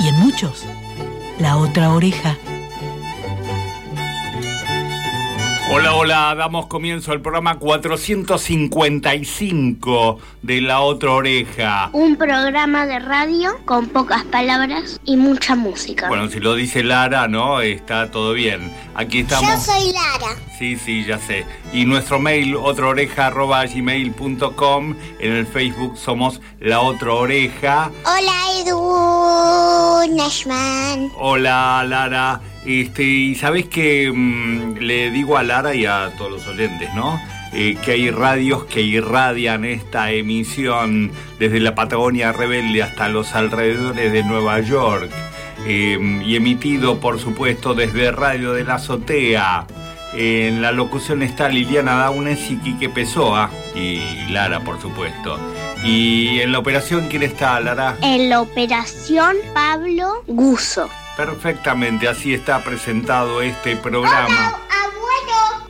y en muchos la otra oreja. Hola, hola, damos comienzo al programa 455 de La Otra Oreja. Un programa de radio con pocas palabras y mucha música. Bueno, si lo dice Lara, ¿no? Está todo bien. Aquí estamos. Yo soy Lara. Sí, sí, ya sé. Y nuestro mail, otraoreja.gmail.com. En el Facebook somos La Otra Oreja. Hola, Edu Nashman. Hola, Lara. Este, y sabes que mm, le digo a Lara y a todos los oyentes, ¿no? Eh, que hay radios que irradian esta emisión desde la Patagonia Rebelde hasta los alrededores de Nueva York. Eh, y emitido, por supuesto, desde Radio de la Azotea. En la locución está Liliana Daunes y Quique Pessoa. Y Lara, por supuesto. Y en la operación, ¿quién está, Lara? En la operación Pablo Guso. Perfectamente, así está presentado este programa. abuelo.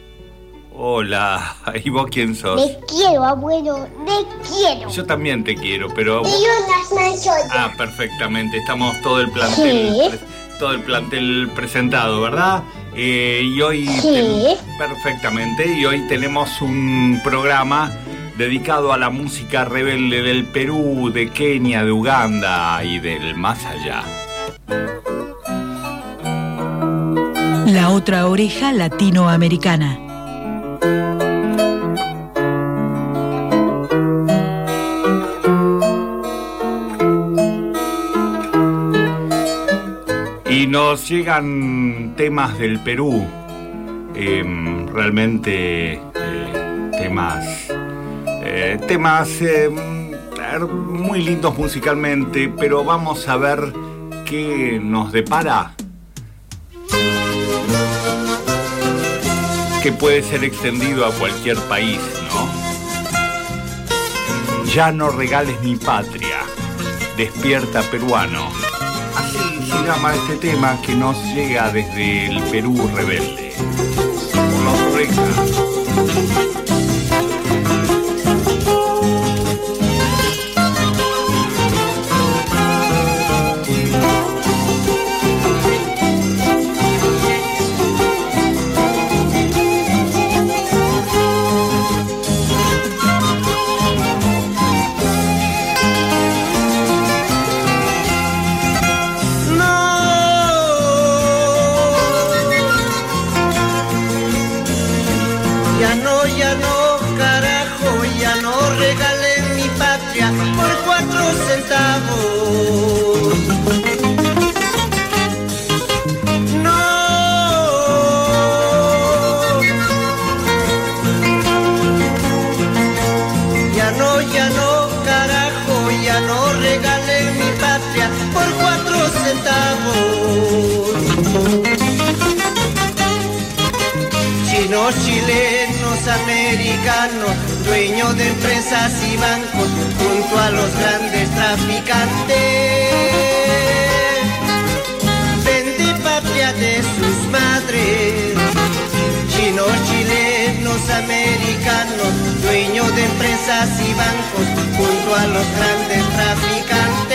Hola, ¿y vos quién sos? Te quiero, abuelo. Te quiero. Yo también te quiero, pero... Soy. Ah, perfectamente, estamos todo el plantel, Sí. todo el plantel presentado, ¿verdad? Eh, y hoy... Sí. Perfectamente, y hoy tenemos un programa dedicado a la música rebelde del Perú, de Kenia, de Uganda y del más allá. La otra oreja latinoamericana. Y nos llegan temas del Perú, em, realmente eh, temas, eh, temas em, muy lindos musicalmente, pero vamos a ver qué nos depara. Que puede ser extendido a cualquier país, ¿no? Ya no regales mi patria, despierta peruano. Así se llama este tema que nos llega desde el Perú rebelde. Por la americanos, dueños de empresas y bancos, junto a los grandes traficantes. Vende patria de sus madres. Chinos, chilenos, americanos, dueños de empresas y bancos, junto a los grandes traficantes.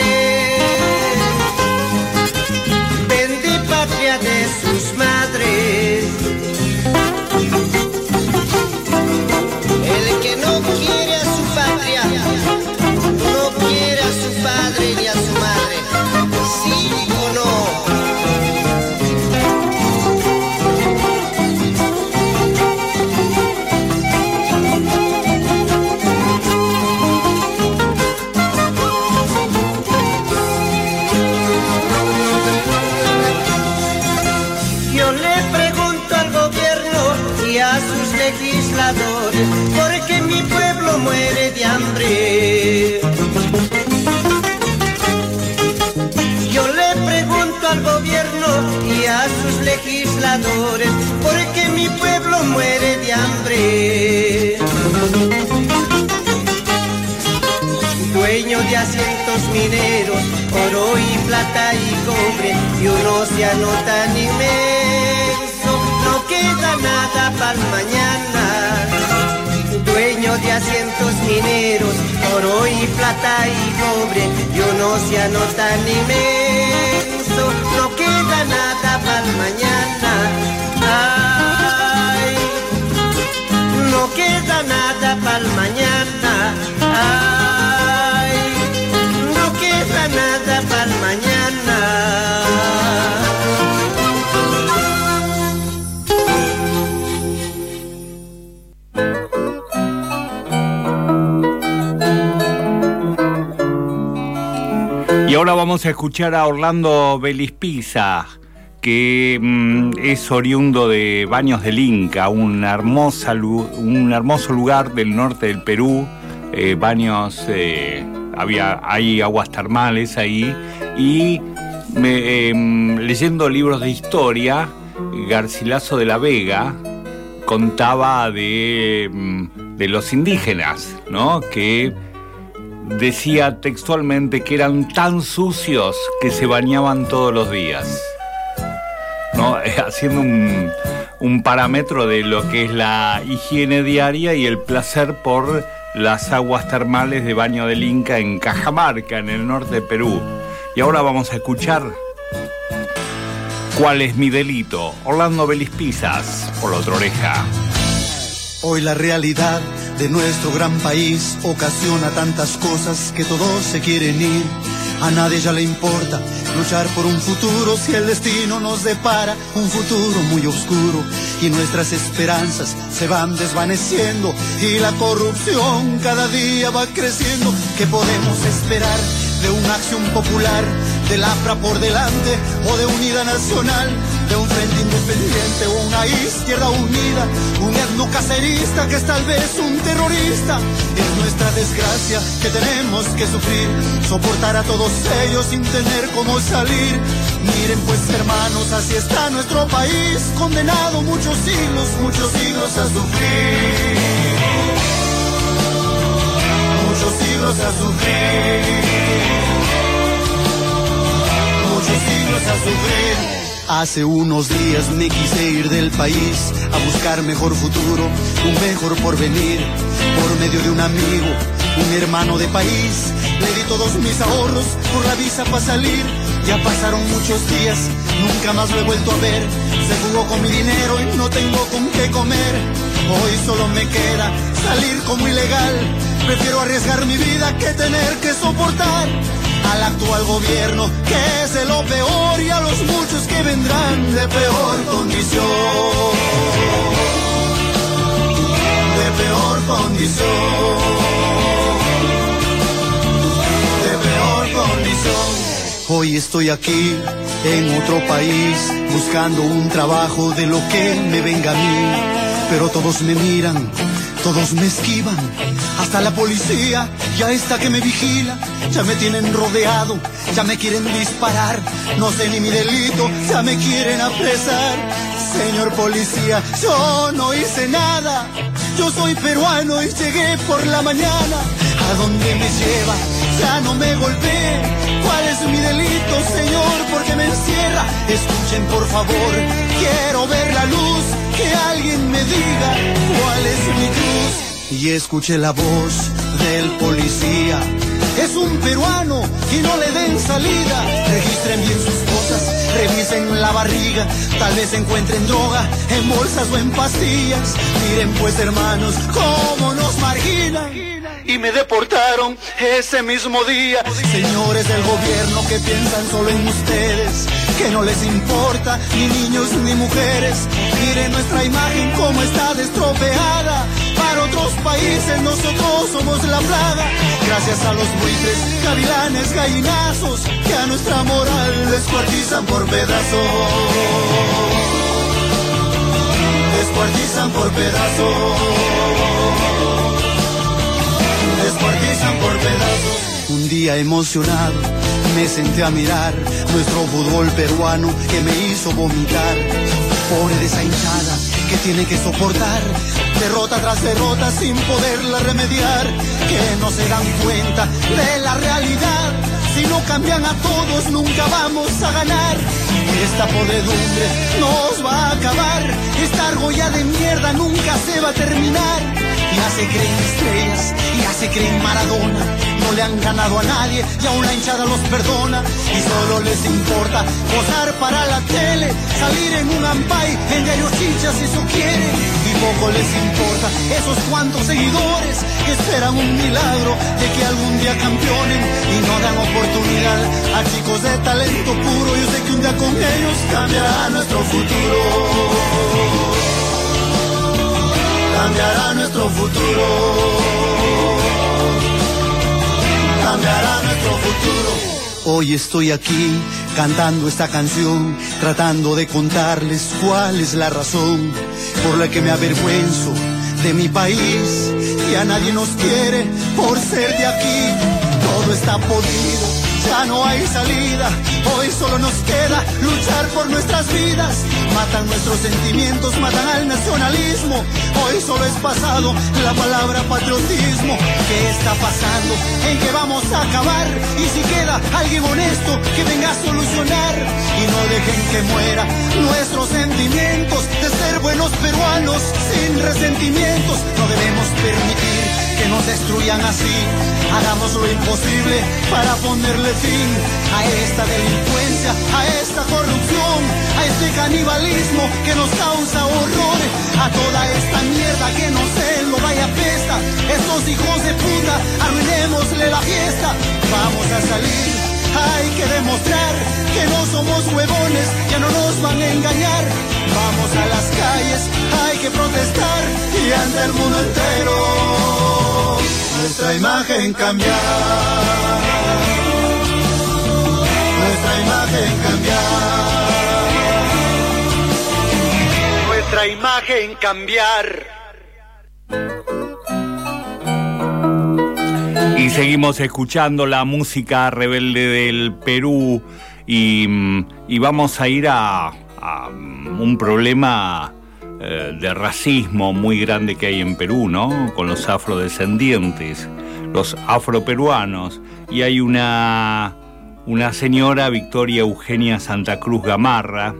Legisladores, porque mi pueblo muere de hambre. Dueño de asientos mineros, oro y plata y cobre, y un océano tan inmenso, no queda nada para mañana. Dueño de asientos mineros, oro y plata y cobre, y un océano tan inmenso, no queda nada para mañana. Ay, no queda nada para mañana. Ay, ahora vamos a escuchar a Orlando Belispiza, que mm, es oriundo de Baños del Inca, un, hermoso lugar del norte del Perú. Eh, Baños, eh, había, hay aguas termales ahí. Y em, leyendo libros de historia, Garcilaso de la Vega contaba de, mm, de los indígenas, ¿no? Que decía textualmente que eran tan sucios que se bañaban todos los días. ¿no? Haciendo un, un parámetro de lo que es la higiene diaria y el placer por las aguas termales de Baño del Inca en Cajamarca, en el norte de Perú. Y ahora vamos a escuchar ¿Cuál es mi delito? Orlando Belispizas, por la otra oreja. Hoy la realidad de nuestro gran país ocasiona tantas cosas que todos se quieren ir. A nadie ya le importa luchar por un futuro si el destino nos depara un futuro muy oscuro y nuestras esperanzas se van desvaneciendo y la corrupción cada día va creciendo. ¿Qué podemos esperar de una acción popular, del APRA por delante o de unidad nacional? De un frente independiente o una izquierda unida, un etno cacerista que es tal vez un terrorista. Es nuestra desgracia que tenemos que sufrir, soportar a todos ellos sin tener cómo salir. Miren pues hermanos, así está nuestro país, condenado muchos siglos, muchos siglos a sufrir. Muchos siglos a sufrir. Muchos siglos a sufrir. Hace unos días me quise ir del país a buscar mejor futuro, un mejor porvenir, por medio de un amigo, un hermano de país. Le di todos mis ahorros por la visa para salir. Ya pasaron muchos días, nunca más lo he vuelto a ver. Se jugó con mi dinero y no tengo con qué comer. Hoy solo me queda salir como ilegal. Prefiero arriesgar mi vida que tener que soportar al actual gobierno, que es de lo peor, y a los muchos que vendrán de peor condición. De peor condición. De peor condición. Hoy estoy aquí, en otro país, buscando un trabajo de lo que me venga a mí. Pero todos me miran, todos me esquivan, hasta la policía ya está que me vigila, ya me tienen rodeado, ya me quieren disparar, no sé ni mi delito, ya me quieren apresar. Señor policía, yo no hice nada, yo soy peruano y llegué por la mañana. ¿A dónde me lleva? Ya no me golpee. ¿Cuál es mi delito, señor? Porque me encierra. Escuchen, por favor, quiero ver la luz. Que alguien me diga cuál es mi cruz. Y escuché la voz del policía. Es un peruano y no le den salida. Registren bien sus cosas, revisen la barriga. Tal vez encuentren droga en bolsas o en pastillas. Miren pues hermanos, cómo nos marginan y me deportaron ese mismo día. Señores del gobierno que piensan solo en ustedes, que no les importa ni niños ni mujeres. Miren nuestra imagen como está destropeada. Otros países nosotros somos la plaga. Gracias a los buitres, gavilanes, gallinazos, que a nuestra moral descuartizan por pedazos. Descuartizan por pedazos descuartizan por pedazos. Un día emocionado me senté a mirar nuestro fútbol peruano que me hizo vomitar. Pobre de hinchada que tiene que soportar derrota tras derrota sin poderla remediar, que no se dan cuenta de la realidad. Si no cambian a todos nunca vamos a ganar. Esta podredumbre nos va a acabar. Esta argolla de mierda nunca se va a terminar. Ya se creen estrellas, ya se creen Maradona. No le han ganado a nadie y aún la hinchada los perdona. Y solo les importa posar para la tele, salir en un ampay, en diario chichas si eso quieren. Y poco les importa esos cuantos seguidores que esperan un milagro de que algún día campeonen y no dan oportunidad a chicos de talento puro. Yo sé que un día con ellos cambiará nuestro futuro cambiará nuestro futuro. Hoy estoy aquí cantando esta canción, tratando de contarles cuál es la razón por la que me avergüenzo de mi país y a nadie nos quiere por ser de aquí. Todo está podrido, ya no hay salida Hoy solo nos queda luchar por nuestras vidas. Matan nuestros sentimientos, matan al nacionalismo. Hoy solo es pasado la palabra patriotismo. ¿Qué está pasando? ¿En qué vamos a acabar? Y si queda alguien honesto que venga a solucionar. Y no dejen que muera nuestros sentimientos de ser buenos peruanos sin resentimientos. No debemos permitir que nos destruyan así. Hagamos lo imposible para ponerle fin a esta delincuencia, a esta corrupción, a este canibalismo que nos causa horror, a toda esta mierda que no sé, lo vaya pesta. Estos hijos de puta, arruinémosle la fiesta. Vamos a salir, hay que demostrar que no somos huevones, que no nos van a engañar. Vamos a las calles, hay que protestar y ante el mundo entero nuestra imagen cambiar. Nuestra imagen cambiar. Nuestra imagen cambiar. Y seguimos escuchando la música rebelde del Perú y, mm, y vamos a ir a, a un problema de racismo muy grande que hay en Perú, ¿no? Con los afrodescendientes, los afroperuanos. Y hay una, una señora, Victoria Eugenia Santa Cruz Gamarra,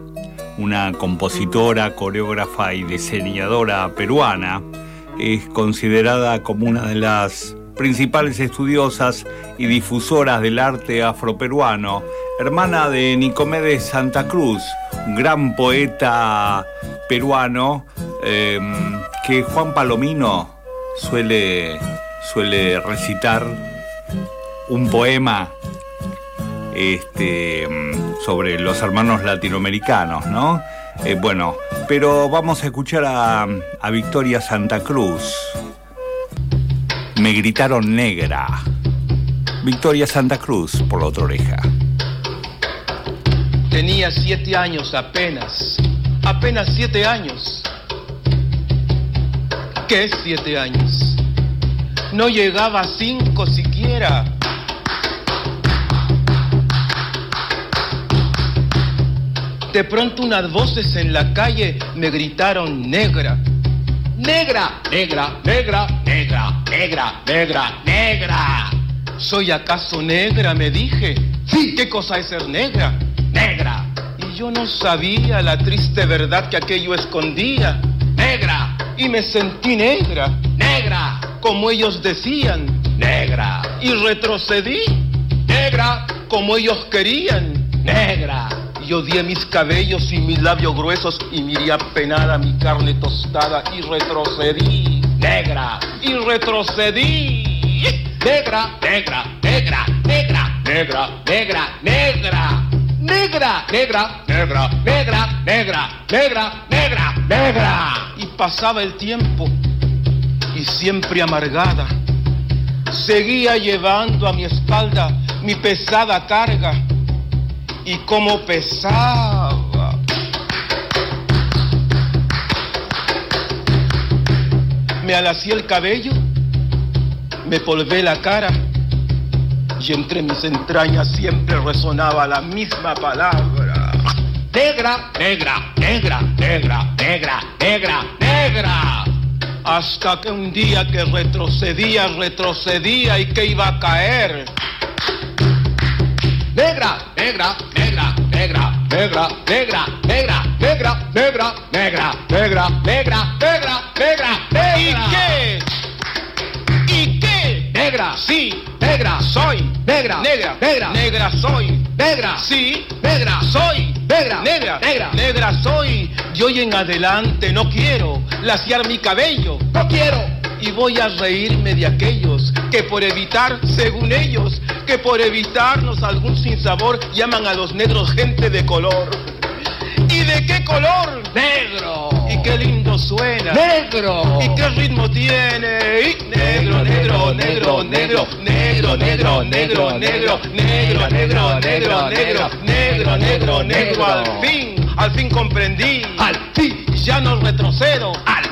una compositora, coreógrafa y diseñadora peruana, es considerada como una de las principales estudiosas y difusoras del arte afroperuano, hermana de Nicomedes Santa Cruz, gran poeta peruano em, que Juan Palomino suele, suele recitar un poema este, sobre los hermanos latinoamericanos, ¿no? Eh, bueno, pero vamos a escuchar a, a Victoria Santa Cruz. Me gritaron negra. Victoria Santa Cruz por la otra oreja. Tenía siete años apenas apenas siete años. ¿Qué siete años? No llegaba a cinco siquiera. De pronto unas voces en la calle me gritaron negra. Negra, negra, negra, negra, negra, negra, negra. ¿Soy acaso negra? Me dije. Sí, ¿qué cosa es ser negra? Negra yo no sabía la triste verdad que aquello escondía. Negra. Y me sentí negra. Negra. Como ellos decían. Negra. Y retrocedí. Negra. Como ellos querían. Negra. Y odié mis cabellos y mis labios gruesos y miré apenada mi carne tostada y retrocedí. Negra. Y retrocedí. Negra, negra, negra, negra, negra, negra, negra negra, negra, negra, negra, negra, negra, negra, negra. Y pasaba el tiempo y siempre amargada, seguía llevando a mi espalda mi pesada carga. Y como pesaba. Me alací el cabello, me polvé la cara y entre mis entrañas siempre resonaba la misma palabra. Negra, negra, negra, negra, negra, negra, negra. Hasta que un día que retrocedía, retrocedía y que iba a caer. Negra, negra, negra, negra, negra, negra, negra, negra, negra, negra, negra, negra, negra, negra, negra, negra, soy, negra, sí, negra, soy, negra, negra, negra, negra, soy. Y hoy en adelante no quiero laciar mi cabello, no quiero. Y voy a reírme de aquellos que por evitar, según ellos, que por evitarnos algún sinsabor llaman a los negros gente de color. ¿Y de qué color? Negro. ¿Y qué lindo suena? Negro. ¿Y qué ritmo tiene? Negro, negro, negro, negro, negro, negro, negro, negro, negro, negro, negro, negro, negro, negro, negro, al fin, al fin comprendí. Al fin. Ya no retrocedo. Al.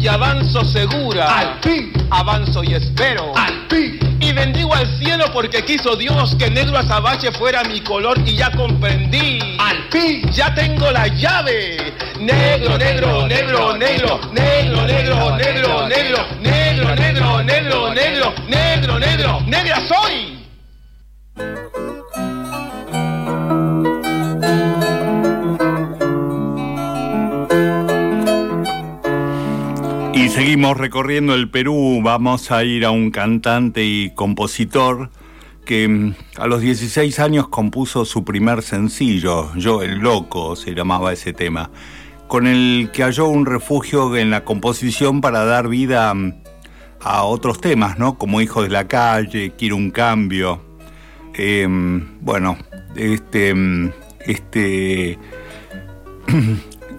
Y avanzo segura. Al fin. Avanzo y espero. Al fin. Y bendigo al cielo porque quiso Dios que negro azabache fuera mi color y ya comprendí. Al fin. Ya tengo la llave. Negro, negro, negro, negro, negro, negro, negro, negro, negro, negro, negro, negro, negro, negro, negra soy. Seguimos recorriendo el Perú, vamos a ir a un cantante y compositor que mm, a los 16 años compuso su primer sencillo, Yo el Loco se llamaba ese tema, con el que halló un refugio en la composición para dar vida mm, a otros temas, ¿no? Como Hijo de la Calle, Quiero un Cambio. Eh, bueno, este, mm, este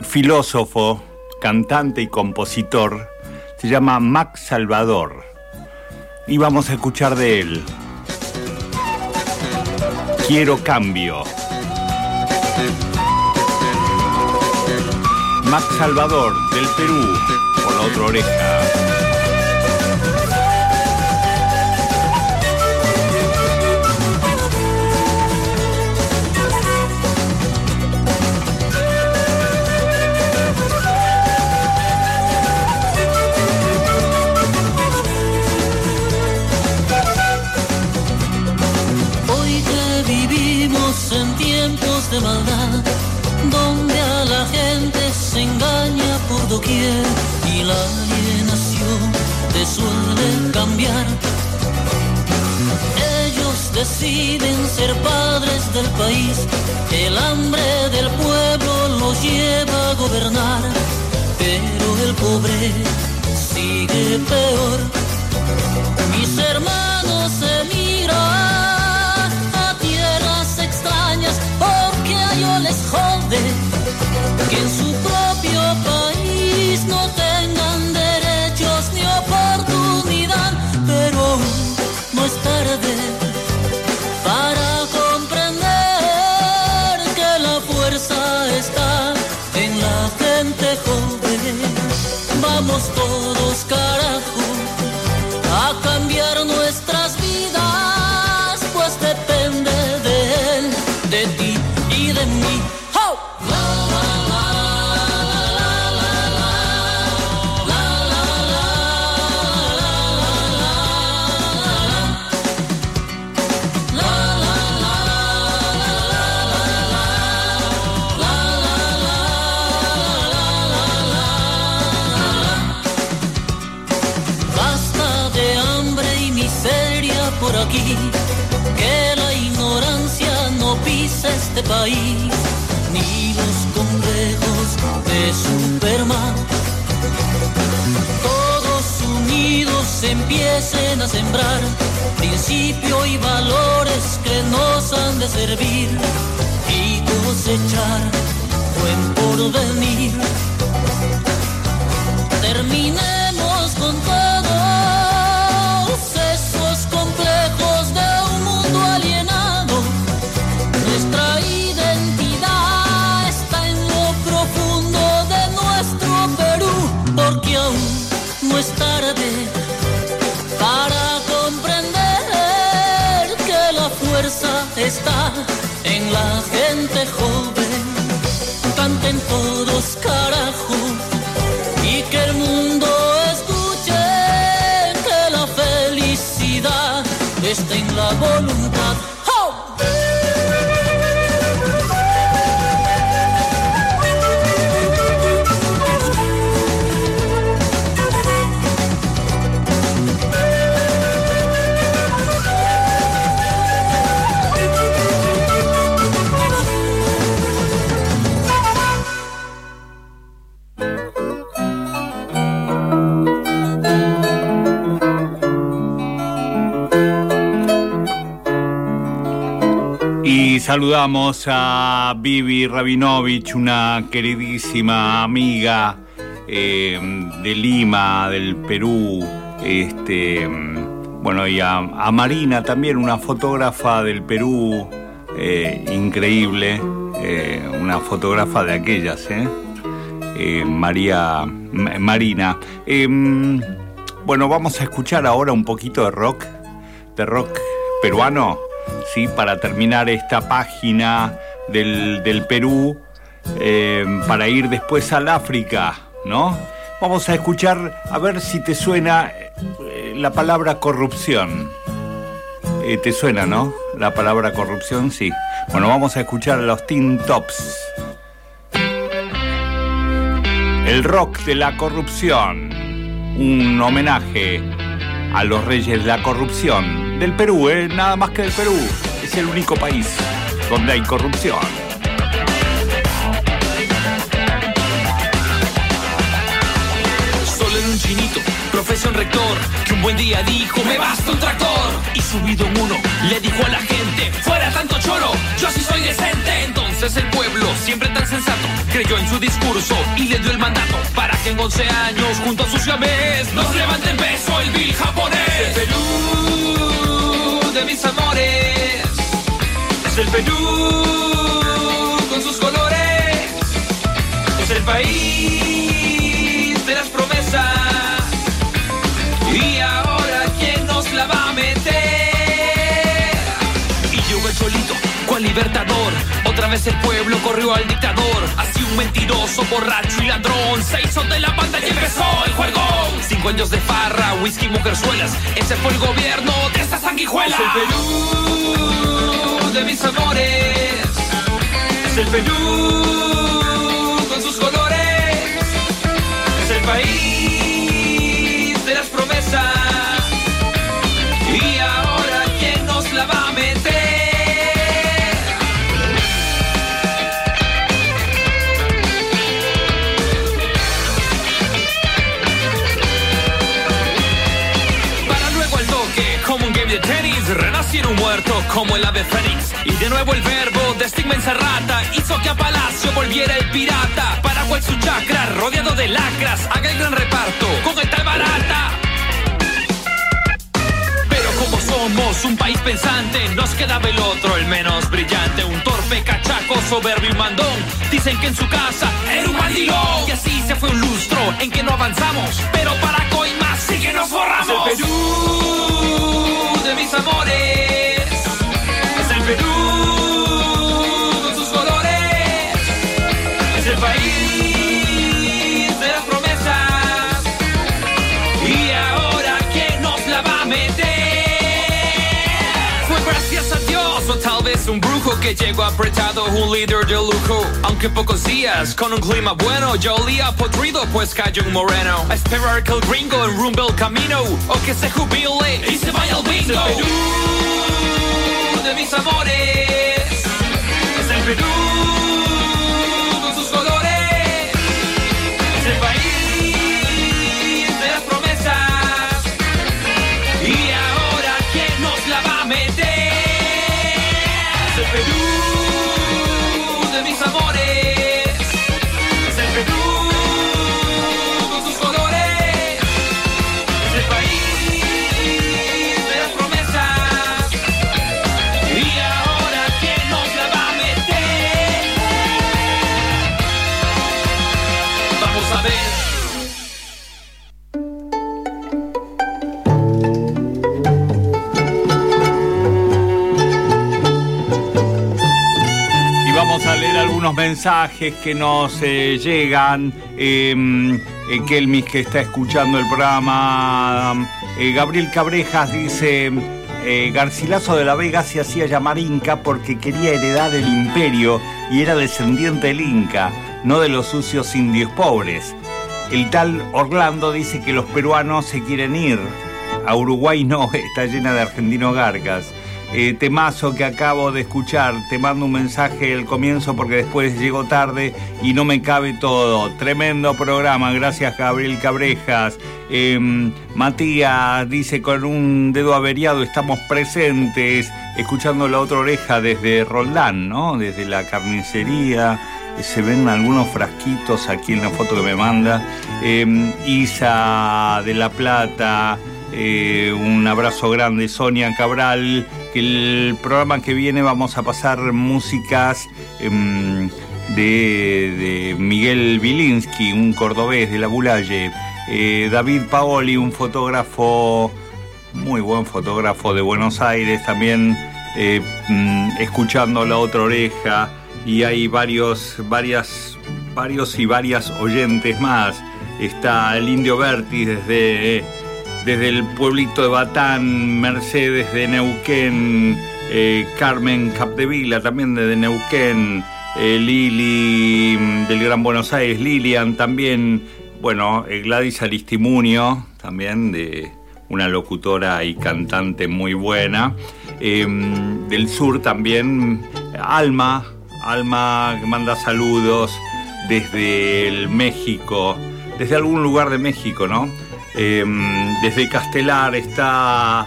filósofo, cantante y compositor se llama Max Salvador. Y vamos a escuchar de él. Quiero cambio. Max Salvador del Perú, por la otra oreja. Deciden ser padres del país, el hambre del pueblo los lleva a gobernar, pero el pobre sigue peor. Mis hermanos emigran a tierras extrañas porque a ellos les jode que en su Vamos todos carajo este país, ni los complejos de Superman. Todos unidos empiecen a sembrar principio y valores que nos han de servir y cosechar buen porvenir. Terminemos saludamos a Vivi Rabinovich, una queridísima amiga eh, de Lima, del Perú. Este, bueno, y a, Marina también, una fotógrafa del Perú eh, increíble, eh, una fotógrafa de aquellas, María Marina. Em, bueno, vamos a escuchar ahora un poquito de rock, de rock peruano. ¿Sí? para terminar esta página del, Perú, eh, para ir después al África, ¿no? Vamos a escuchar, a ver si te suena eh, la palabra corrupción. Eh, ¿Te suena, no? La palabra corrupción, sí. Bueno, vamos a escuchar a los Teen Tops. El rock de la corrupción. Un homenaje a los reyes de la corrupción del Perú, ¿eh? nada más que del Perú. Es el único país donde hay corrupción. Solo en un chinito, profesión rector, que un buen día dijo, me basta un tractor. Y subido en uno, le dijo a la gente, fuera tanto choro, yo sí soy decente. Entonces el pueblo, siempre tan sensato, creyó en su discurso y le dio el mandato para que en 11 años, junto a sus llaves, nos levanten peso el vil japonés. El Perú mis amores, es el Perú con sus colores, es el país de las promesas. Y ahora, ¿quién nos la va a meter? Y yo el solito, cual libertador otra vez el pueblo corrió al dictador. Un mentiroso, borracho y ladrón se hizo de la banda y empezó el juego. Cinco años de farra, whisky, mujerzuelas. Ese fue el gobierno de esta sanguijuela. Es el Perú de mis amores. Es el Perú renacieron muerto como el ave fénix. Y de nuevo el verbo de estigma rata hizo que a Palacio volviera el pirata. Para cual su chakra, rodeado de lacras, haga el gran reparto con el tal barata. Pero como somos un país pensante, nos quedaba el otro, el menos brillante. Un torpe cachaco, soberbio y mandón. Dicen que en su casa era un mandilón. Y así se fue un lustro en que no avanzamos. Pero para más sí que nos borramos. El Perú de mis un brujo que llegó apretado, un líder de lujo. Aunque pocos días, con un clima bueno, yo olía podrido, pues cayó un moreno. A esperar que el gringo enrumbe el camino, o que se jubile y se vaya al bingo. Es el Perú de mis amores. Es el Perú mensajes que nos llegan. Eh, eh, Kelmis que está escuchando el programa. Eh, Gabriel Cabrejas dice, eh, Garcilaso de la Vega se hacía llamar Inca porque quería heredar el imperio y era descendiente del Inca, no de los sucios indios pobres. El tal Orlando dice que los peruanos se quieren ir. A Uruguay no, está llena de argentinos gargas. Eh, temazo que acabo de escuchar, te mando un mensaje al comienzo porque después llego tarde y no me cabe todo. Tremendo programa, gracias Gabriel Cabrejas. Eh, Matías dice con un dedo averiado estamos presentes, escuchando la otra oreja desde Roldán, ¿no? Desde la carnicería se ven algunos frasquitos aquí en la foto que me manda. Eh, Isa de La Plata, eh, un abrazo grande, Sonia Cabral. Que el programa que viene vamos a pasar músicas em, de, Miguel Bilinsky, un cordobés de la Bulaye. Eh, David Paoli, un fotógrafo, muy buen fotógrafo de Buenos Aires, también eh, mm, escuchando la otra oreja y hay varios, varias, varios y varias oyentes más. Está el Indio Berti desde, desde el pueblito de Batán, Mercedes de Neuquén, eh, Carmen Capdevila también desde Neuquén, eh, Lili mm, del Gran Buenos Aires, Lilian también, bueno, eh, Gladys Aristimunio también de una locutora y cantante muy buena. Eh, del sur también, Alma, Alma manda saludos desde el México, desde algún lugar de México, ¿no? Eh, desde Castelar está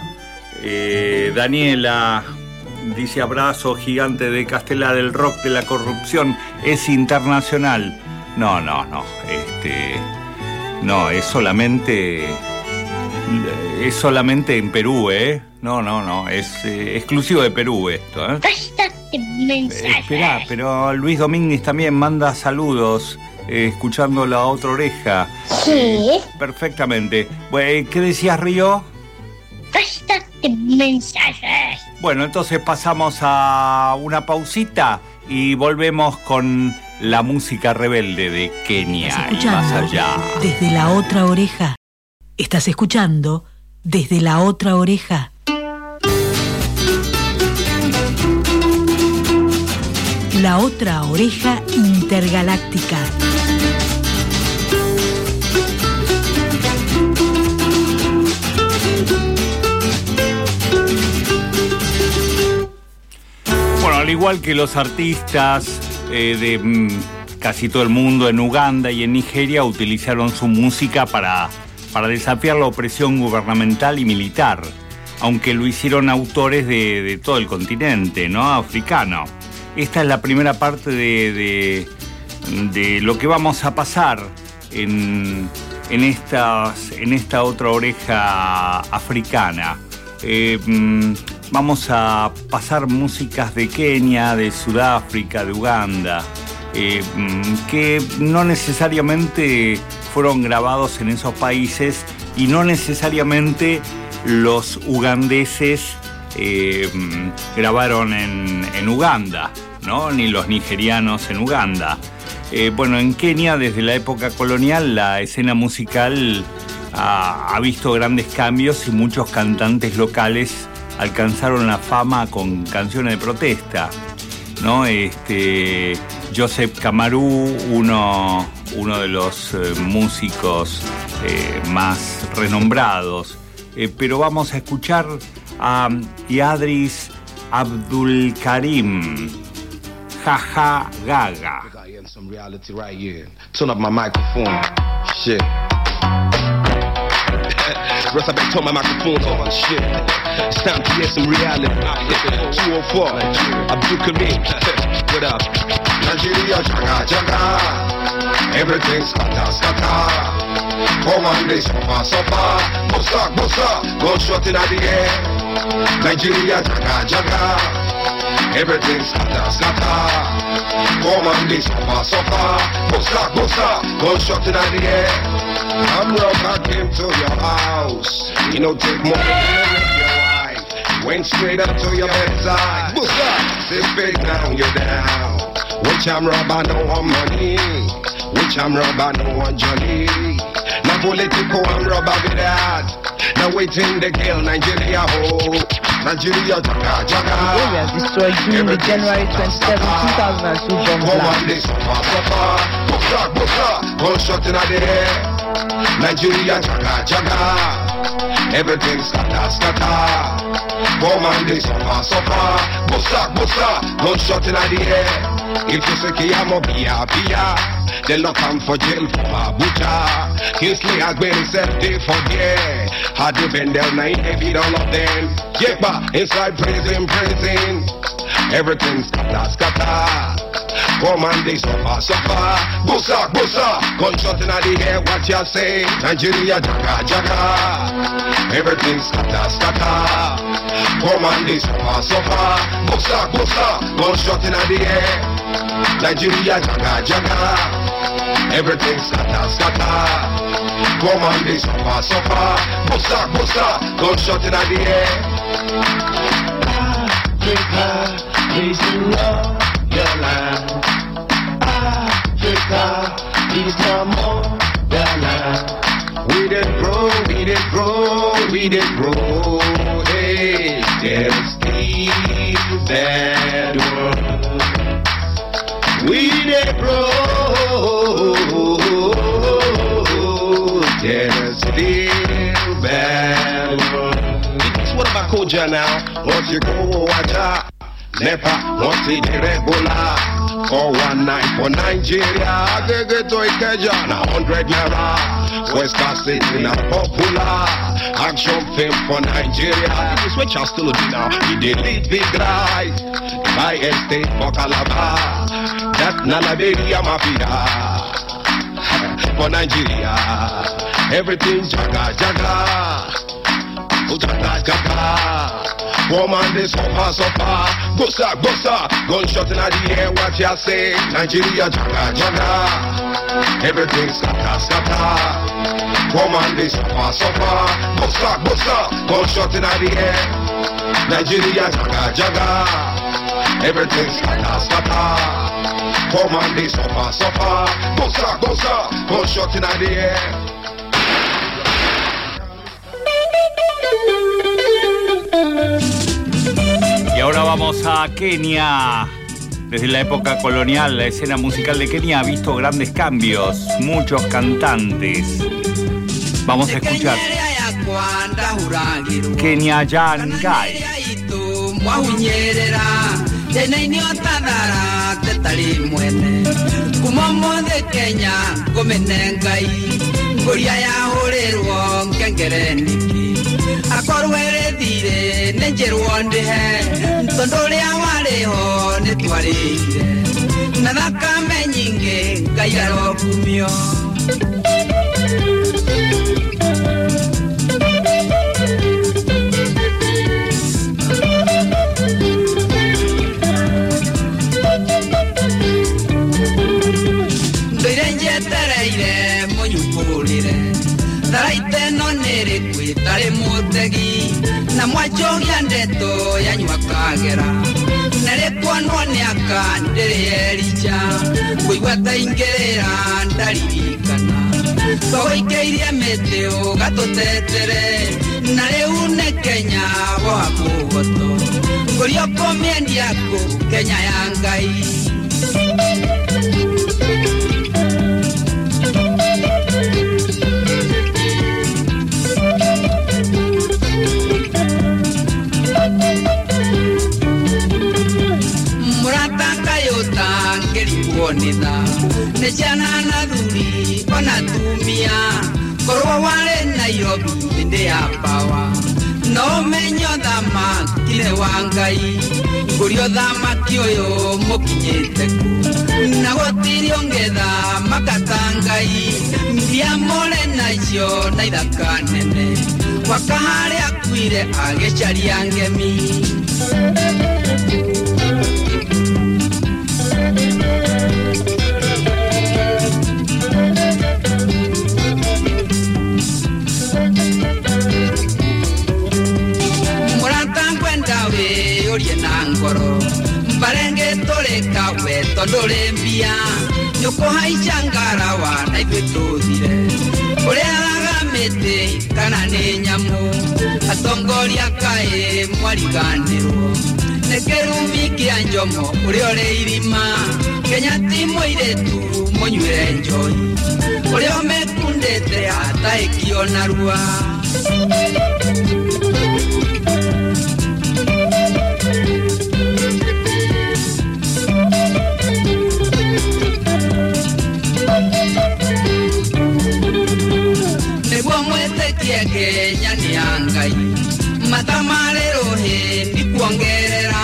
eh, Daniela, dice abrazo gigante de Castelar, el rock de la corrupción es internacional. No, no, no, este, no, es solamente, es solamente en Perú, ¿eh? No, no, no, es eh, exclusivo de Perú esto, ¿eh? Bástate mensajes. Esperá, pero Luis Domínguez también manda saludos, eh, escuchando la otra oreja. Sí. Perfectamente. Bueno, ¿Qué decías, Río? Bástate mensajes. Bueno, entonces pasamos a una pausita y volvemos con la música rebelde de Kenia Estás y más escuchando allá. desde la otra oreja. Estás escuchando desde la otra oreja. La otra oreja intergaláctica. Bueno, al igual que los artistas eh, de mm, casi todo el mundo en Uganda y en Nigeria utilizaron su música para, para desafiar la opresión gubernamental y militar, aunque lo hicieron autores de, de todo el continente, ¿no? Africano. Esta es la primera parte de, de- lo que vamos a pasar en, en, estas, en esta otra oreja africana. Eh, mm, vamos a pasar músicas de Kenia, de Sudáfrica, de Uganda, eh, mm, que no necesariamente fueron grabados en esos países y no necesariamente los ugandeses eh, grabaron en, Uganda, ¿no? ni los nigerianos en Uganda. Eh, bueno, en Kenia, desde la época colonial, la escena musical ha, visto grandes cambios y muchos cantantes locales alcanzaron la fama con canciones de protesta. ¿no? Este, Joseph Kamaru, uno, uno de los eh, músicos más renombrados. Pero vamos a escuchar a Yadris Abdul Karim, Jaja Gaga. I am some reality right here. Turn up my microphone. Shit. Russ, I been turn my microphone off and shit. It's time to hear some reality. 204, Abdul Karim. What up? Nigeria jaga jaga Everything's scatter scatter Come on they suffer suffer Bossa bossa Gunshot in the air Nigeria jaga jaga. Everything's scatter scatter Come on they suffer suffer. Bossa bossa Gunshot in the air I'm rock I came to your house. You know take more than your wife Went straight up to your bedside. Bossa Say fake now you're down. Which I'm rubber, no one money. Which I'm rubber, no one Johnny. Now political, I'm rubber with that. Now wait in the girl, Nigeria, ho. Nigeria, Jaka, Jaka. Oh, we were destroyed during the January 27, 2002 bomb blast. In the air. Nigeria, Jaka, Jaka. Everything scatter, scatter. Bomb and they suffer, suffer. Bossa, bossa. Gunshot in the air. If you say, Kia, bia, bia. They lock him for jail for Abuja. Kingsley has been day for there. Had you been there, nine heavy all of them. Yeah, inside prison, prison. Everything's scatter, scatter. Come on, they suffer, suffer. Bosa, bosa. Gunshot in the air, what you say? Nigeria, jaga, jaga. Everything's scatter, scatter. Come on, they suffer, suffer. Bosa, bosa. Gunshot in the air. Nigeria, jaga, jaga. Everything's scatter, scatter. Come on, they suffer, suffer. Bosa, bosa. Gunshot in the air. Africa, please do love your land. Africa is more than. We did grow, we did grow, we did grow. Hey, there's still that world. We did grow, Koja now? Once you go, watch Nepa, once it irregular. For one night for Nigeria, they get to Ikeja, na hundred naira. West City, na popular. Action film for Nigeria. This is what y'all still do now. He lead big right. By estate for Calabar. That na Liberia mafia. For Nigeria. Everything jaga jaga. Oh, jaga jaga. Woman, they suffer, suffer. Bossa, bossa. Gunshot in the air, what ya say? Nigeria, jaga, jaga. Everything scatter, scatter. Woman, they suffer, suffer. Bossa, bossa. Gunshot in the air. Nigeria, jaga, jaga. Everything scatter, scatter. Woman, they suffer, suffer. Bossa, bossa. Gunshot in the air. Y ahora vamos a Kenia. Desde la época colonial, la escena musical de Kenia ha visto grandes cambios, muchos cantantes. Vamos a escuchar Kenya Yangai. mothe kenya korwerethire nä njärwo ndĩhe. Tondå å rä a warä ho nä twarä ire na thakame nyingä ngairarwo kumio itarä mutegi na mwanjogia ndeto yanyua kagera narä kwanwo nä aka ndä rä erija ta ndaririkana twagåikeirie mä tä tetere na rä u kenya wa kå goto ngå rio kenya ya ngai. Ngĩriguo nĩ ciana na thuri ona tumia korwo warĩ nairobi hĩndĩ ya pawa no menyo thamaki nĩ wa ngai. Ngũrio thamaki ũyũ mũkinyĩte ku na gũtirĩ ũngĩ thamaka ta ngai ndiamũre nacio na ithaka nene. Gwaka harĩa akuire agĩcaria ngemi wĩyũrie na ngoro mbarenge tũrĩka we tondũ rĩ mbia. Nyũkũhaica ngarawa na ithuĩ tũthire ũrĩa ragamĩtĩ kana nĩ nyamũ. Atongoria kaĩ mwariganĩrwo? Nĩ kĩrumi kĩa njomo ũrĩa ũrĩ irima. Kenya ti mũirĩtu mũnyuĩre njoi ũrĩa ũmĩkundĩte ataĩkio narua kenya ni ya ngai mata marĩ rũhĩ ndi kuongerera.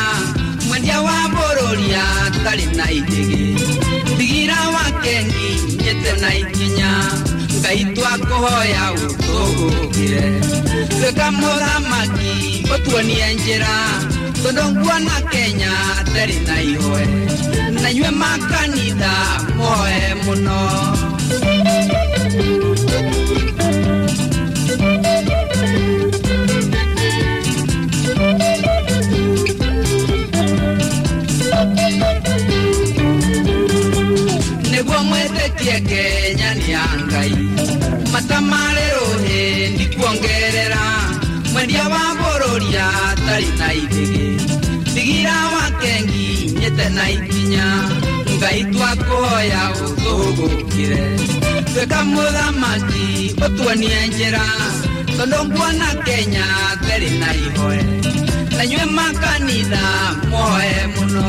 Mwendia wa bũrũri atarĩ na itĩgĩ thigira wa kengi nyĩte na ikinya. Ngai twakũhoya ũtũgũgĩre twĩka mũthamaki ũtuonie njĩra. Tondũ nguona kenya tarĩ na ihoe. Na inyuĩ makanitha mũhoe mũno mwĩtĩkie kenya nĩ ya ngai mata marĩ rũhĩ ndi kuongerera. Mwendia wa bũrũri atarĩ na ithĩgĩ. Thigira wa kengi nyĩte na ikinya. Ngai twakũhoya ũtũgũkĩre. Twĩka mũthamaki ũtuonie njĩra. Tondũ nguona kenya tarĩ na ihoe. Na inyuĩ makanitha moe mũno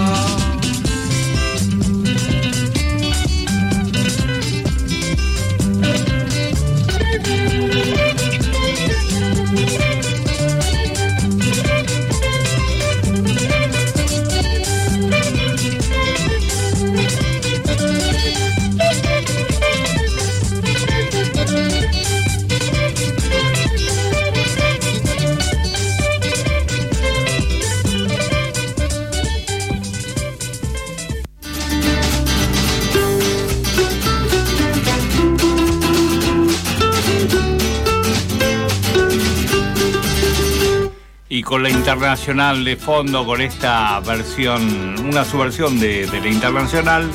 con la internacional de fondo, con esta versión, una subversión de, de la internacional,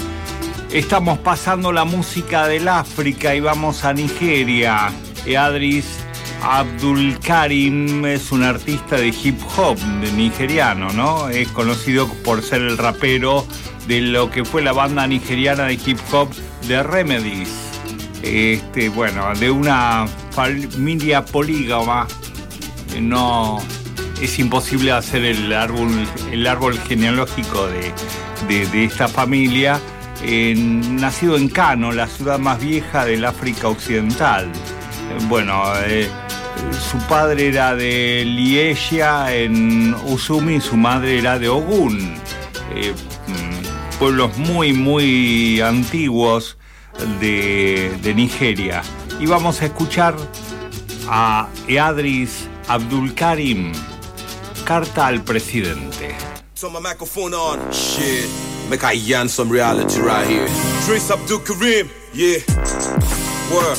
estamos pasando la música del África y vamos a Nigeria. Adris Abdul Karim es un artista de hip hop de nigeriano, ¿no? Es conocido por ser el rapero de lo que fue la banda nigeriana de hip hop The Remedies. Este, bueno, de una familia polígama. No, es imposible hacer el árbol, genealógico de, esta familia. Nacido en Kano, la ciudad más vieja del África Occidental. Bueno, eh, su padre era de Liesia en Usumi, su madre era de Ogun. Eh, mm, pueblos muy, muy antiguos de, de Nigeria. Y vamos a escuchar a Eadris Abdul Karim, Carta al Presidente. Turn my microphone on. Shit. Make I yarn some reality right here. Trace Abdul Karim. Yeah. Word.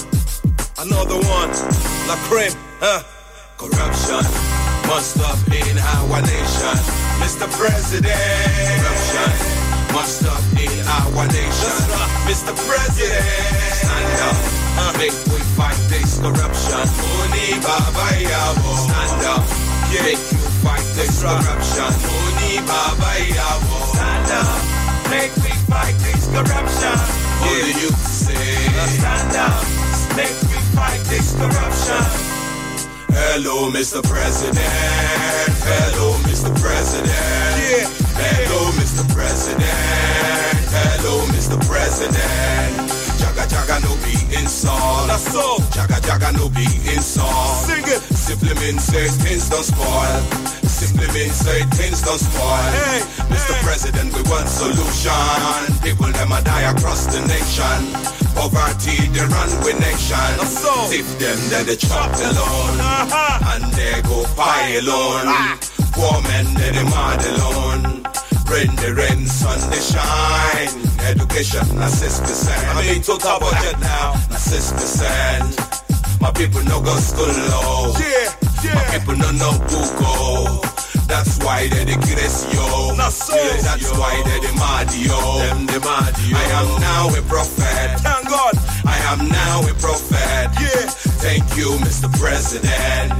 Another one. La creme. Huh? Corruption. Must stop in our nation. Mr. President. Corruption. Must stop in our nation. Mr. President. Stand up. Uh, make we fight this corruption. Stand up. Yeah. Fight this corruption. Money Baba Yabo. Stand up. Make we fight this corruption. What do you say? Stand up. Make we fight this corruption. Hello, Mr. President. Hello, Mr. President. Yeah. Hello, Mr. President. Hello, Mr. President. Jaga Jaga no be insult. That's all. Jaga Jaga no be insult. Sing it. Simply means things don't spoil. Means say things don't spoil. Hey, Mr. President, we want solution. People them a die across the nation. Poverty they run with nation. If them then they chop alone, uh-huh. and they go buy alone. Ah. Poor men they demand alone. Rent the rent, sun they shine. Education na six percent. I mean total budget now na six percent. My people no go school low. Yeah, yeah. My people no know who go. That's why they the greatest yo. That's so. Yeah, that's why they the mad yo. Them the mad yo. I am now a prophet. Thank God. I am now a prophet. Yeah. Thank you, Mr. President.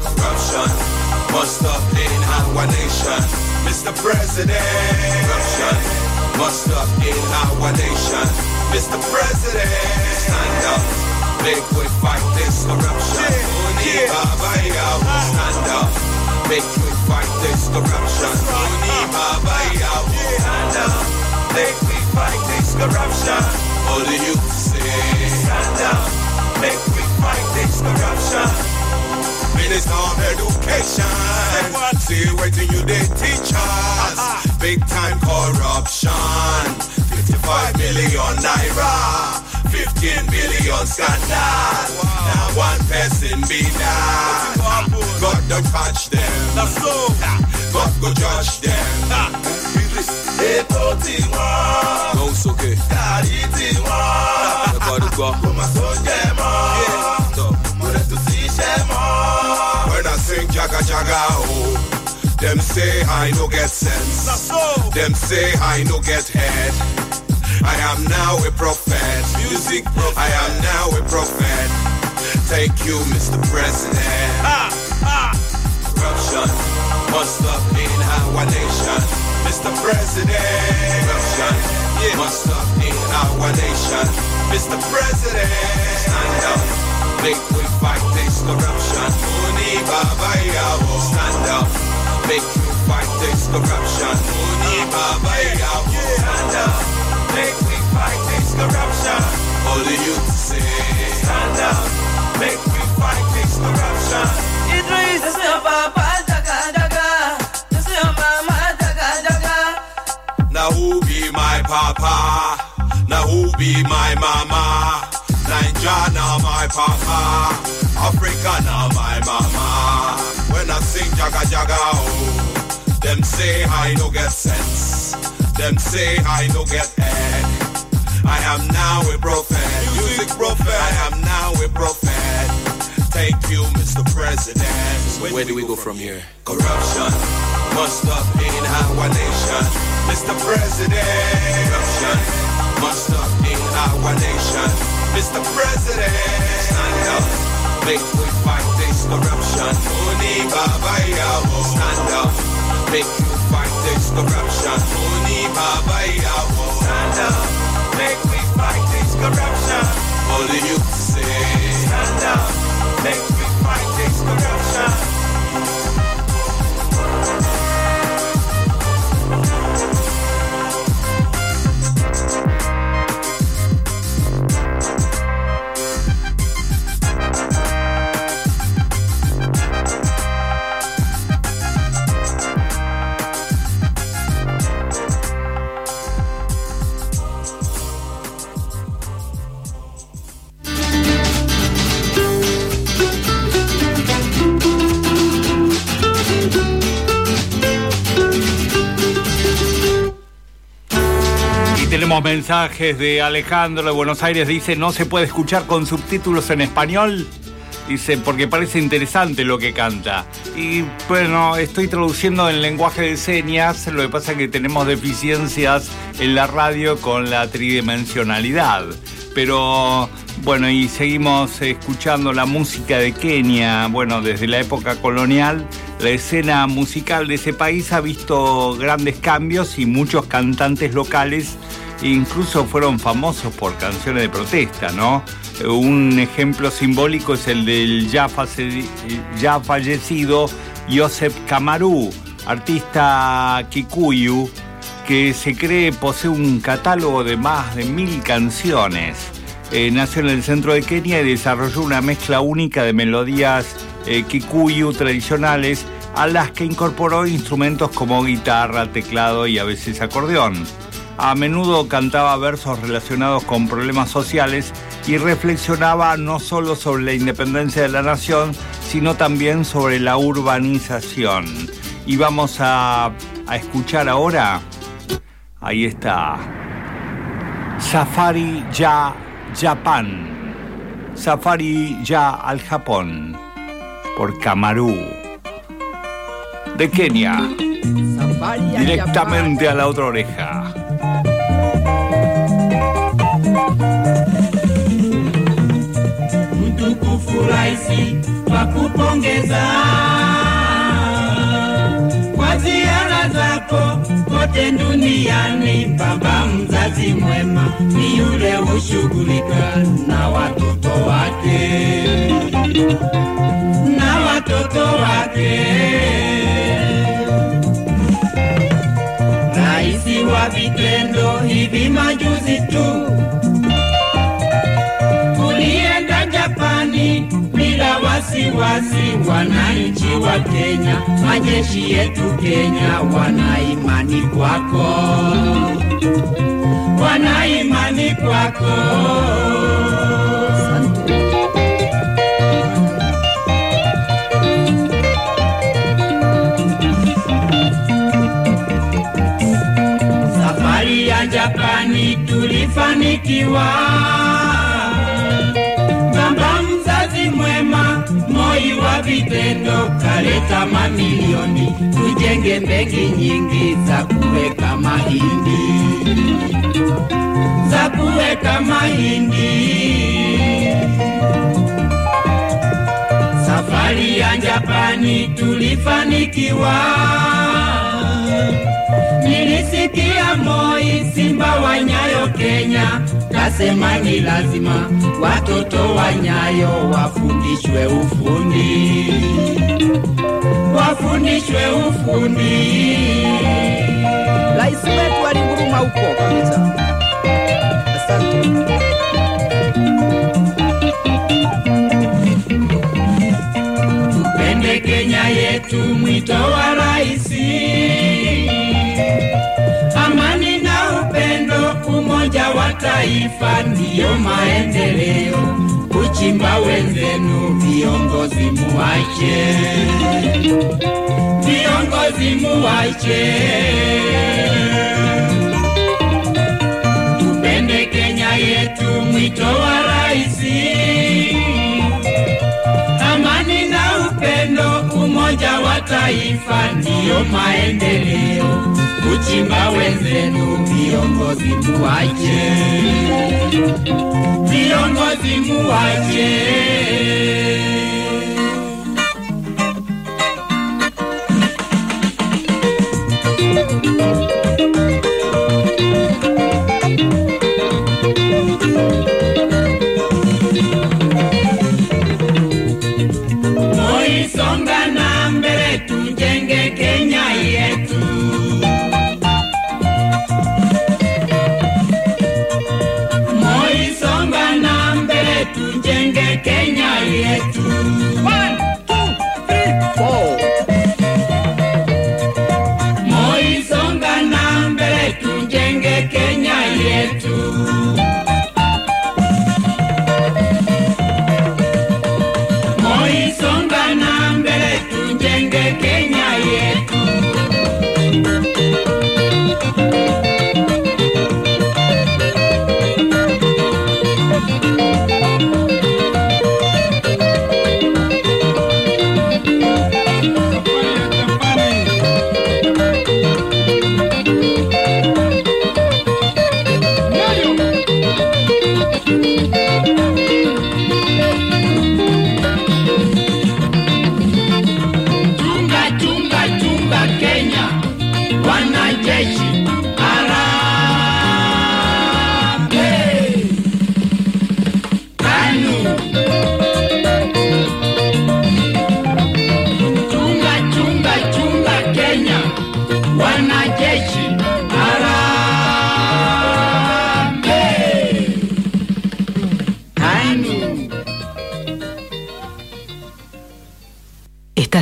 Corruption must stop in our nation. Mr. President. Corruption must stop in our nation. Mr. President. Stand up. Make we fight this corruption. Yeah, yeah. Stand up. Make we fight this corruption. Uni Baba Yahweh. Stand up. Make we fight this corruption. All the youth say, stand up. Make we fight this corruption. Minister of Education. See waiting you they teach us. Big time corruption. 55 million naira. 15 billion scandal. Now one person be that. God don't touch them. That's so. God go judge them. Ètò tí wọ́n. Lóhùn sókè. Gàrí tí wọ́n. Ẹ̀kọ́ dùgbọ́. Kò má tó jẹ mọ́. Kò lè tún sí iṣẹ́ mọ́. When I sing jaga jaga oh, them say I no get sense. Them say I no get head. I am now a prophet. Music prophet. I am now a prophet. Thank you, Mr. President. Ah, ah. Corruption must stop in our nation. Mr. President. Corruption must stop in our nation. Mr. President. Stand up. Make we fight this corruption. Uni Baba. Stand up. Make we fight this corruption. Uni Baba. Stand up. Make we fight this corruption. All the youth say, stand up. Make we fight this corruption. Idris, is your papa, jaga, jaga. This your mama, jaga, jaga. Now who be my papa? Now who be my mama? Nigeria now my papa. Africa now my mama. When I sing jaga jaga oh, them say I no get sense. Them say I no get head. I am now a prophet. Music prophet. I am now a prophet. Thank you, Mr. President. Where do we go from here? Corruption must stop in our nation. Mr. President. Corruption must stop in our nation. Mr. President. Stand up. Make we fight this corruption. Uni Baba Yahweh. Stand up. Make this corruption. Uni Baba Yahweh. Stand up. Make we fight this corruption. All the youth say. Stand up. Make we fight this corruption. Tenemos mensajes de Alejandro de Buenos Aires, dice, no se puede escuchar con subtítulos en español. Dice, porque parece interesante lo que canta. Y bueno, estoy traduciendo en lenguaje de señas, lo que pasa es que tenemos deficiencias en la radio con la tridimensionalidad. Pero bueno, y seguimos escuchando la música de Kenia. Bueno, desde la época colonial, la escena musical de ese país ha visto grandes cambios y muchos cantantes locales incluso fueron famosos por canciones de protesta, ¿no? Un ejemplo simbólico es el del ya, fallecido Joseph Kamaru, artista kikuyu, que se cree posee un catálogo de más de mil canciones. Eh, nació en el centro de Kenia y desarrolló una mezcla única de melodías eh, kikuyu tradicionales a las que incorporó instrumentos como guitarra, teclado y a veces acordeón. A menudo cantaba versos relacionados con problemas sociales y reflexionaba no solo sobre la independencia de la nación, sino también sobre la urbanización. Y vamos a, a escuchar ahora, ahí está, Safari Ya Japan, Safari Ya al Japón, por Kamaru. de Kenia. Directamente a la otra oreja. Mtukufu raisi wa kupongeza kwa ziara zako kote duniani. Baba mzazi mwema ni yule hushughulika na watoto wake na watoto wake. Raisi wa vitendo hivi majuzi tu ulienda Japani bila wasiwasi. Wananchi wa Kenya, majeshi yetu Kenya wanaimani kwako, wanaimani kwako. Safari tulifanikiwa baba mzazi mwema, moyo wa vitendo, kaleta mamilioni, tujenge mbegi nyingi za kuweka mahindi, za kuweka mahindi. Safari ya Japani tulifanikiwa. Nilisikia Moi Simba wa Nyayo Kenya kasema ni lazima watoto wa Nyayo wafundishwe ufundi, wafundishwe ufundi. Rais wetu alinguruma huko kabisa. Asante. Tupende Kenya yetu, mwito wa raisi, amani na upendo, umoja wa taifa ndiyo maendeleo. Kuchimba wenzenu, viongozi muache, viongozi muache. Tupende Kenya yetu, mwito wa raisi umoja wa taifa ndiyo maendeleo. Kuchimba wenzenu, viongozi muache, viongozi muache.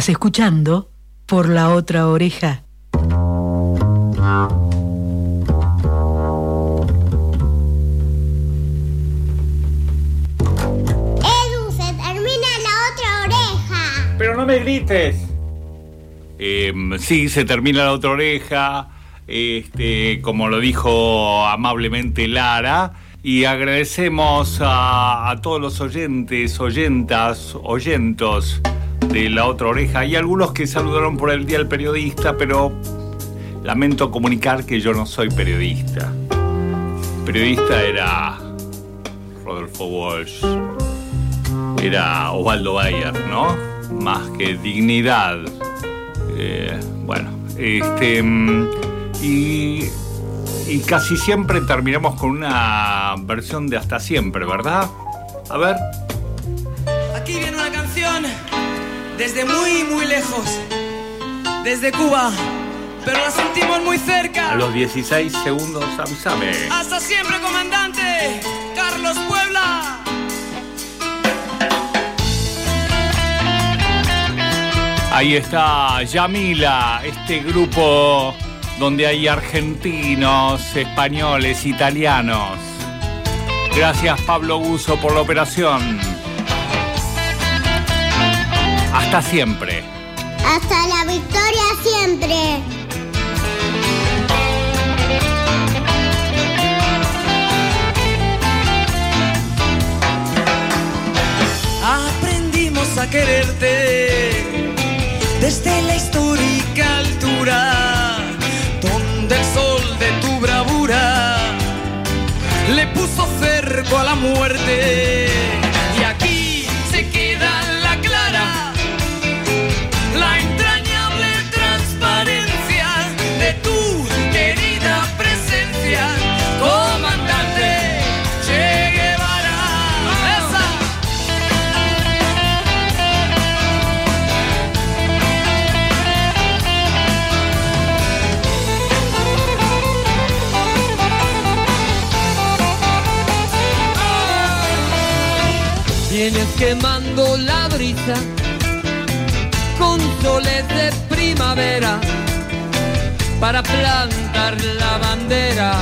Estás escuchando por la otra oreja. Edu, se termina la otra oreja. Pero no me grites. Em, sí, se termina la otra oreja. Este, como lo dijo amablemente Lara. Y agradecemos a, a todos los oyentes, oyentas, oyentos de La Otra Oreja. Hay algunos que saludaron por el Día del Periodista, pero lamento comunicar que yo no soy periodista. Periodista era Rodolfo Walsh, era Osvaldo Bayer, ¿no? Más que dignidad. Eh, bueno, este. mm, Y, y casi siempre terminamos con una versión de Hasta Siempre, ¿verdad? A ver. Aquí viene una canción desde muy, muy lejos. Desde Cuba. Pero la sentimos muy A cerca. los 16 segundos, avísame. Hasta siempre, comandante. Carlos Puebla. Ahí está Yamila, este grupo donde hay argentinos, españoles, italianos. Gracias Pablo Guso por la operación. Hasta siempre. Hasta la victoria siempre. Aprendimos a quererte desde la histórica altura, donde el sol de tu bravura le puso cerco a la muerte. Quemando la brisa con soles de primavera para plantar la bandera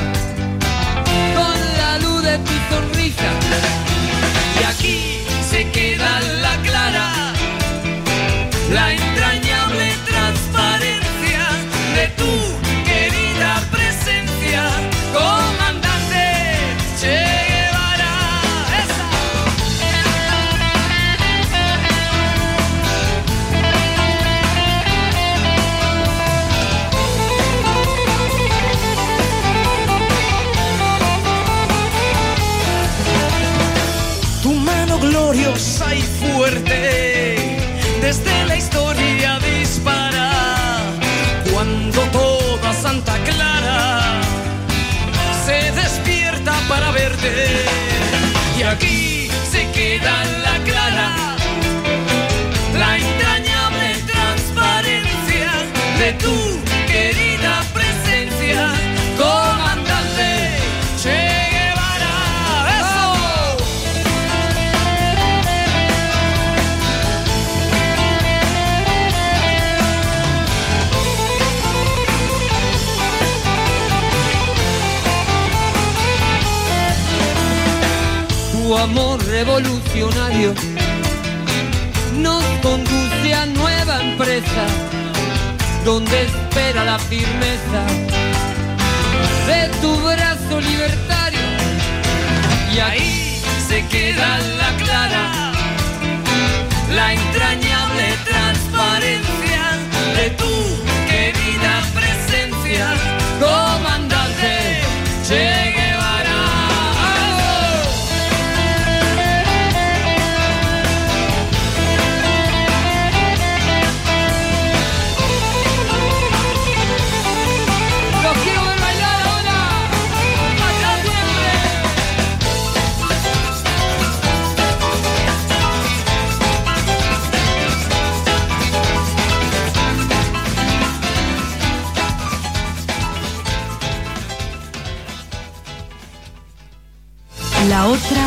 con la luz de tu sonrisa. Y aquí se queda la clara, la desde la historia dispara cuando toda Santa Clara se despierta para verte. Y aquí se queda revolucionario nos conduce a nueva empresa donde espera la firmeza de tu brazo libertario. Y ahí se queda la clara, la entrañable transparencia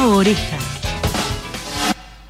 oreja.